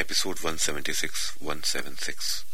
episode 176 176.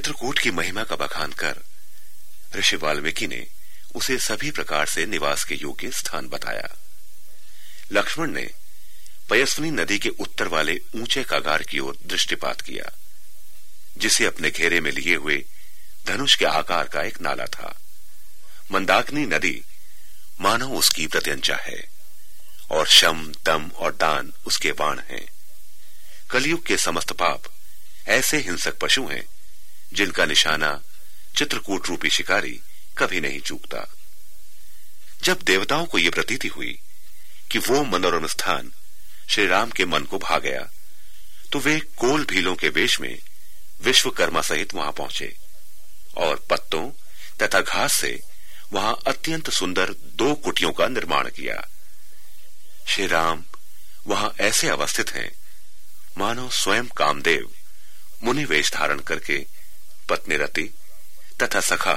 Chitrakoot की महिमा का बखान कर, ऋषि वाल्मीकि ने उसे सभी प्रकार से निवास के योग्य स्थान बताया। लक्ष्मण ने पयस्वनी नदी के उत्तर वाले ऊँचे कागार की ओर दृष्टिपात किया, जिसे अपने घेरे में लिए हुए धनुष के आकार का एक नाला था। मंदाकिनी नदी मानो उसकी प्रत्यंचा है, और शम, दम और दान उसके बाण हैं। कलयुग के समस्त पाप ऐसे हिंसक पशु हैं जिनका निशाना चित्रकूट रूपी शिकारी कभी नहीं चूकता। जब देवताओं को यह प्रतीति हुई कि वो मनोरम स्थान श्री राम के मन को भा गया तो वे कोल भीलों के वेश में विश्वकर्मा सहित वहाँ पहुँचे और पत्तों तथा घास से वहाँ अत्यंत सुंदर दो कुटियों का निर्माण किया। श्री राम वहाँ ऐसे अवस्थित हैं, मानो स्वयं कामदेव मुनि वेश धारण करके पत्नी रति तथा सखा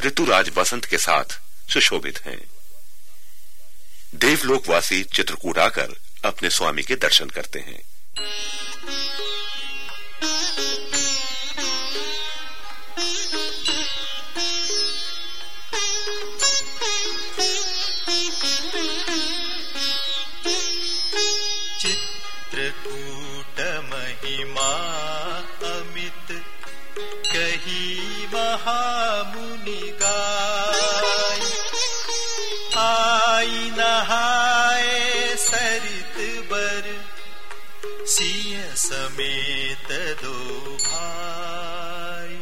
ऋतुराज वसंत के साथ सुशोभित हैं। देवलोकवासी चित्रकूट आकर अपने स्वामी के दर्शन करते हैं। चित्रकूट महिमा महामुनि गाय आई नहाए सरित बर सिय समेत दो भाई।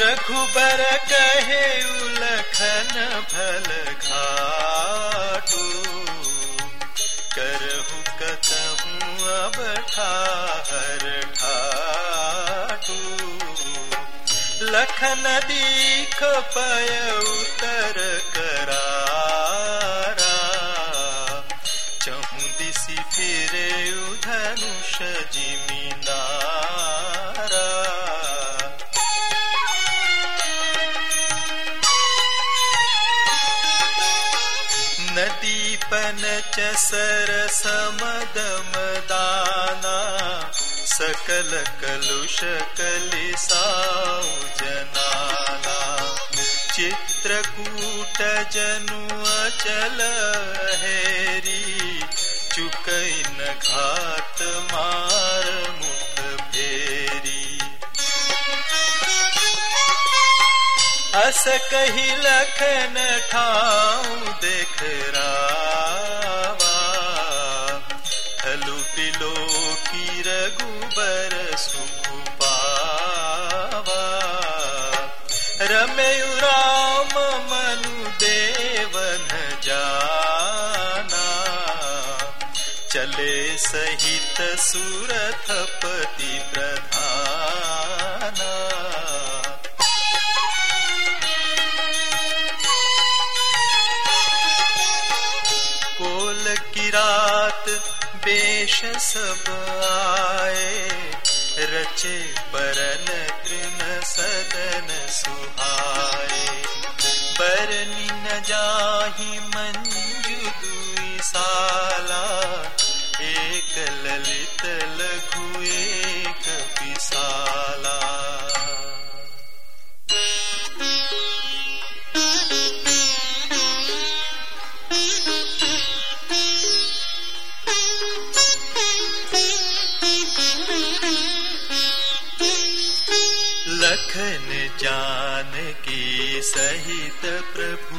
रघुबर कहे उलखन भल घाटू लखन दीख पय उतर करारा। चहु दिशि फिरे धनुष जिमिनारा नदीपन चसर समदमदाना सकल कलुष कलिसाऊ जनाना चित्रकूट जनु अचल हेरी चुकैन घात मार मुख फेरी। अस कही लखन ठाऊ, देख रावा थलु पिलो की रघुबर सुख पावा। रमयु राम मनु देवन जाना, चले सहित सुरथपति बेश सब आए रचे परन तृण सदन सुहाए। बरनी न जाही मंजू दुई साला, एक ललित लघु लखन जान की सहित प्रभु।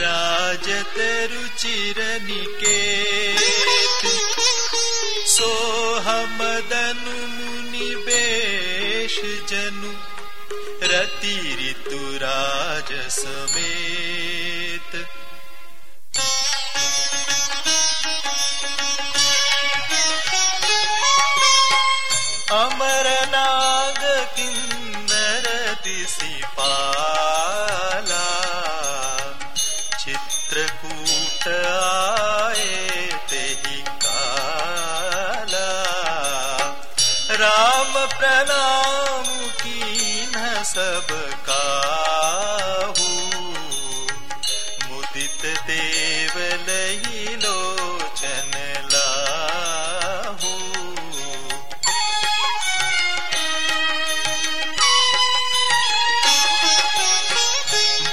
राजत रुचिर निकेत सोहमदनु मुनि बेश जनु। रति ऋतु राज समेत प्रणाम की न सब काहू। मुदित देव लही लोचन लाहू।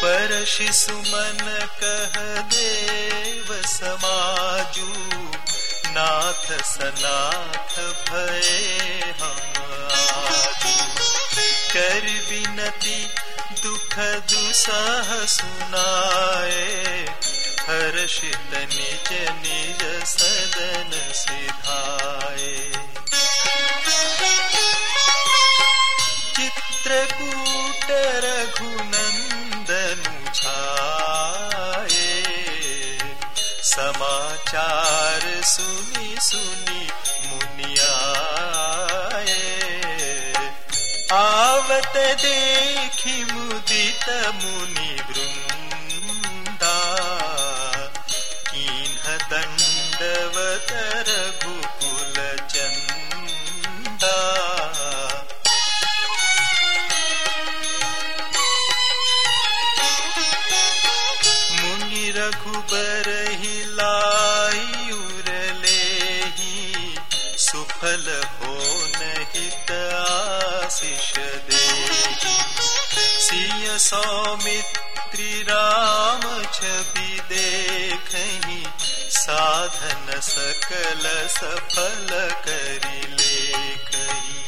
बरषि सुमन कह देव समाजू, नाथ सनाथ भय हम। कर विनती, दुख दुसह सुनाए। हर्षित निज निज सदन सिधाए। चित्रकूट रघुनन्दनु छाये समाचार सुनि सुनि मुनियाए आवत देखि मुदित मुनि सौमित्री राम छवि देखही साधन सकल सफल करि लेखही।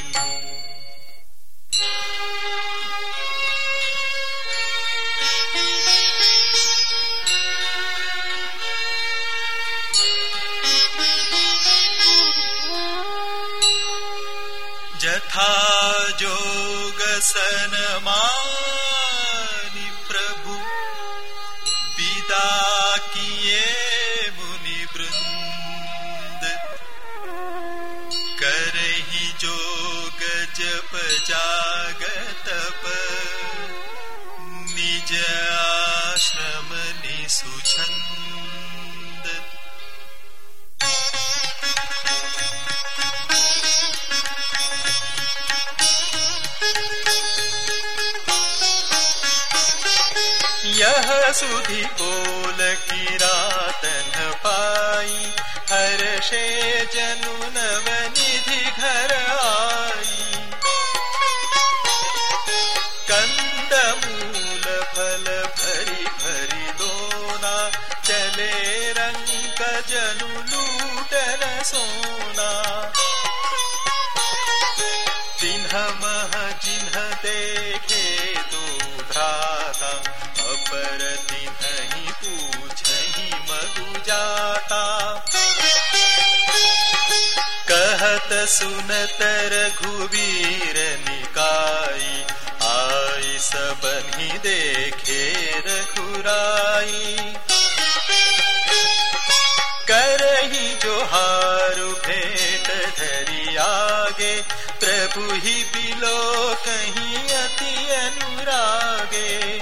जथा जोग सनमानि सुधि बोल की रातन पाई हर्षे जनु कंद मूल फल भरी भरी दोना चले रंग जनु लूटन सोना कहत सुनत रघुवीर निकाई, आई सबनि देखे रघुराई। करही जोहारु भेंट धरि आगे, प्रभु ही बिलो कहीं अति अनुरागे।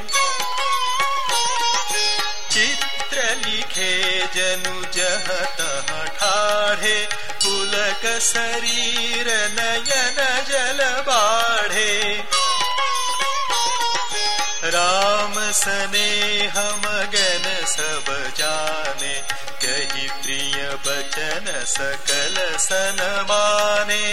चित्र लिखे जनु जह तह ठाढ़े शरीर नयन जल बाढ़े। राम सने हम गन सब जाने कही प्रिय बचन सकल सन माने।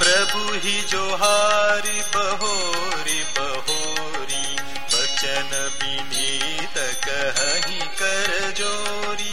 प्रभु ही जोहारी बहोरी बहोरी, बचन विनीत तक कर जोरी।